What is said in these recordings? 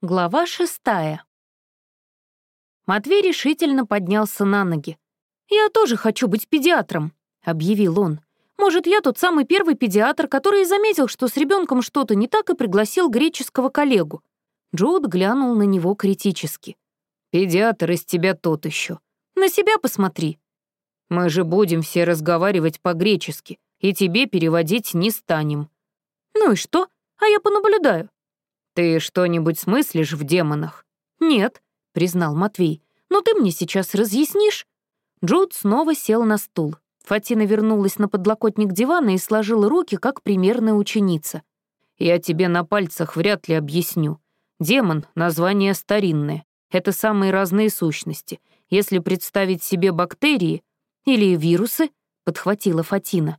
Глава шестая. Матвей решительно поднялся на ноги. «Я тоже хочу быть педиатром», — объявил он. «Может, я тот самый первый педиатр, который заметил, что с ребенком что-то не так и пригласил греческого коллегу». Джуд глянул на него критически. «Педиатр из тебя тот еще. На себя посмотри». «Мы же будем все разговаривать по-гречески, и тебе переводить не станем». «Ну и что? А я понаблюдаю. «Ты что-нибудь смыслишь в демонах?» «Нет», — признал Матвей. «Но ты мне сейчас разъяснишь?» Джуд снова сел на стул. Фатина вернулась на подлокотник дивана и сложила руки, как примерная ученица. «Я тебе на пальцах вряд ли объясню. Демон — название старинное. Это самые разные сущности. Если представить себе бактерии или вирусы, — подхватила Фатина.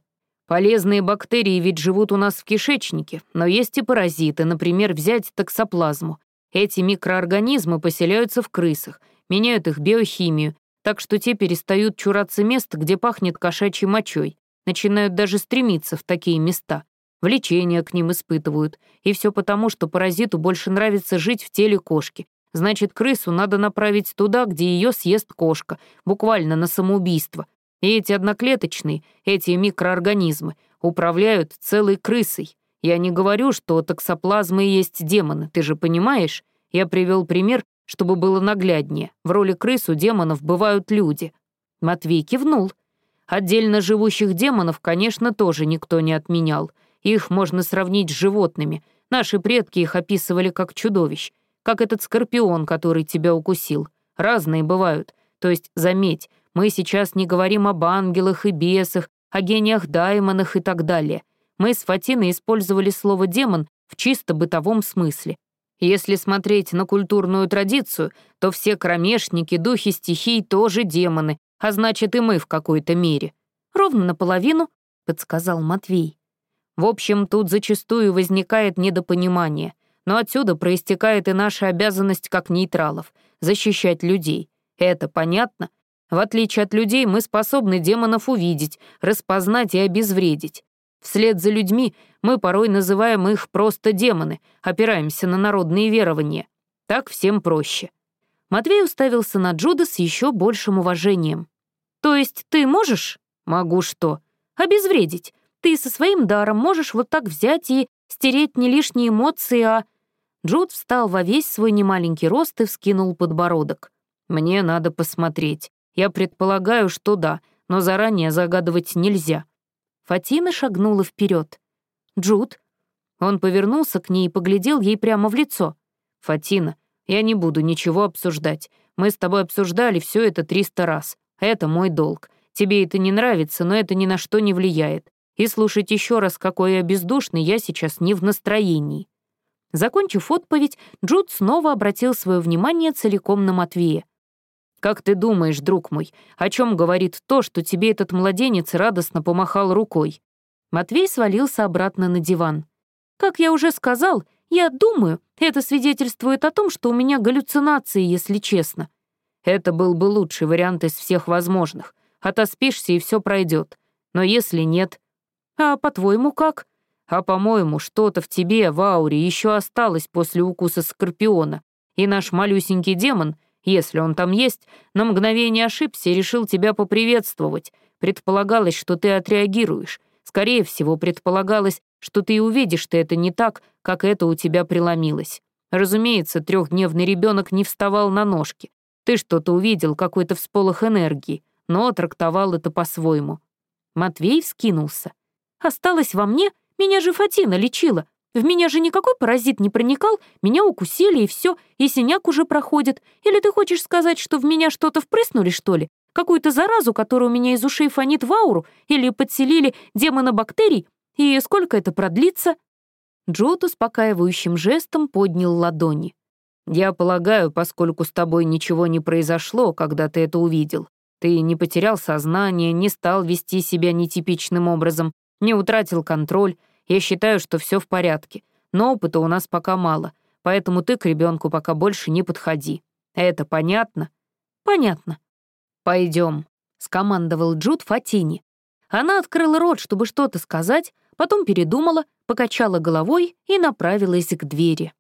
Полезные бактерии ведь живут у нас в кишечнике, но есть и паразиты, например, взять токсоплазму. Эти микроорганизмы поселяются в крысах, меняют их биохимию, так что те перестают чураться мест, где пахнет кошачьей мочой, начинают даже стремиться в такие места. Влечение к ним испытывают. И все потому, что паразиту больше нравится жить в теле кошки. Значит, крысу надо направить туда, где ее съест кошка, буквально на самоубийство, и эти одноклеточные, эти микроорганизмы, управляют целой крысой. Я не говорю, что токсоплазмы есть демоны, ты же понимаешь? Я привел пример, чтобы было нагляднее. В роли крыс у демонов бывают люди. Матвей кивнул. Отдельно живущих демонов, конечно, тоже никто не отменял. Их можно сравнить с животными. Наши предки их описывали как чудовищ. Как этот скорпион, который тебя укусил. Разные бывают. То есть, заметь, мы сейчас не говорим об ангелах и бесах, о гениях-даймонах и так далее. Мы с Фатиной использовали слово «демон» в чисто бытовом смысле. Если смотреть на культурную традицию, то все кромешники, духи стихий тоже демоны, а значит и мы в какой-то мере. Ровно наполовину, — подсказал Матвей. В общем, тут зачастую возникает недопонимание, но отсюда проистекает и наша обязанность как нейтралов — защищать людей. Это понятно? В отличие от людей, мы способны демонов увидеть, распознать и обезвредить. Вслед за людьми мы порой называем их просто демоны, опираемся на народные верования. Так всем проще. Матвей уставился на Джуда с еще большим уважением. «То есть ты можешь?» «Могу что?» «Обезвредить. Ты со своим даром можешь вот так взять и стереть не лишние эмоции, а...» Джуд встал во весь свой немаленький рост и вскинул подбородок. «Мне надо посмотреть. Я предполагаю, что да, но заранее загадывать нельзя. Фатина шагнула вперед. Джуд. Он повернулся к ней и поглядел ей прямо в лицо. «Фатина, я не буду ничего обсуждать. Мы с тобой обсуждали все это триста раз. Это мой долг. Тебе это не нравится, но это ни на что не влияет. И слушать еще раз, какой я бездушный, я сейчас не в настроении». Закончив отповедь, Джуд снова обратил свое внимание целиком на Матвея. «Как ты думаешь, друг мой, о чем говорит то, что тебе этот младенец радостно помахал рукой?» Матвей свалился обратно на диван. «Как я уже сказал, я думаю, это свидетельствует о том, что у меня галлюцинации, если честно. Это был бы лучший вариант из всех возможных. Отоспишься, и все пройдет. Но если нет... А по-твоему, как? А по-моему, что-то в тебе, в ауре, еще осталось после укуса скорпиона. И наш малюсенький демон — если он там есть, на мгновение ошибся и решил тебя поприветствовать. Предполагалось, что ты отреагируешь. Скорее всего, предполагалось, что ты увидишь, что это не так, как это у тебя преломилось. Разумеется, трехдневный ребенок не вставал на ножки. Ты что-то увидел, какой-то всполох энергии, но трактовал это по-своему. Матвей вскинулся. «Осталось во мне? Меня же Фатина лечила. В меня же никакой паразит не проникал, меня укусили, и все, и синяк уже проходит. Или ты хочешь сказать, что в меня что-то впрыснули, что ли? Какую-то заразу, которая у меня из ушей фонит в ауру? Или подселили демона бактерий? И сколько это продлится?» Джот успокаивающим жестом поднял ладони. «Я полагаю, поскольку с тобой ничего не произошло, когда ты это увидел, ты не потерял сознание, не стал вести себя нетипичным образом, не утратил контроль, я считаю, что все в порядке, но опыта у нас пока мало, поэтому ты к ребенку пока больше не подходи. Это понятно? Понятно. Пойдем, скомандовал Джуд Фатини. Она открыла рот, чтобы что-то сказать, потом передумала, покачала головой и направилась к двери.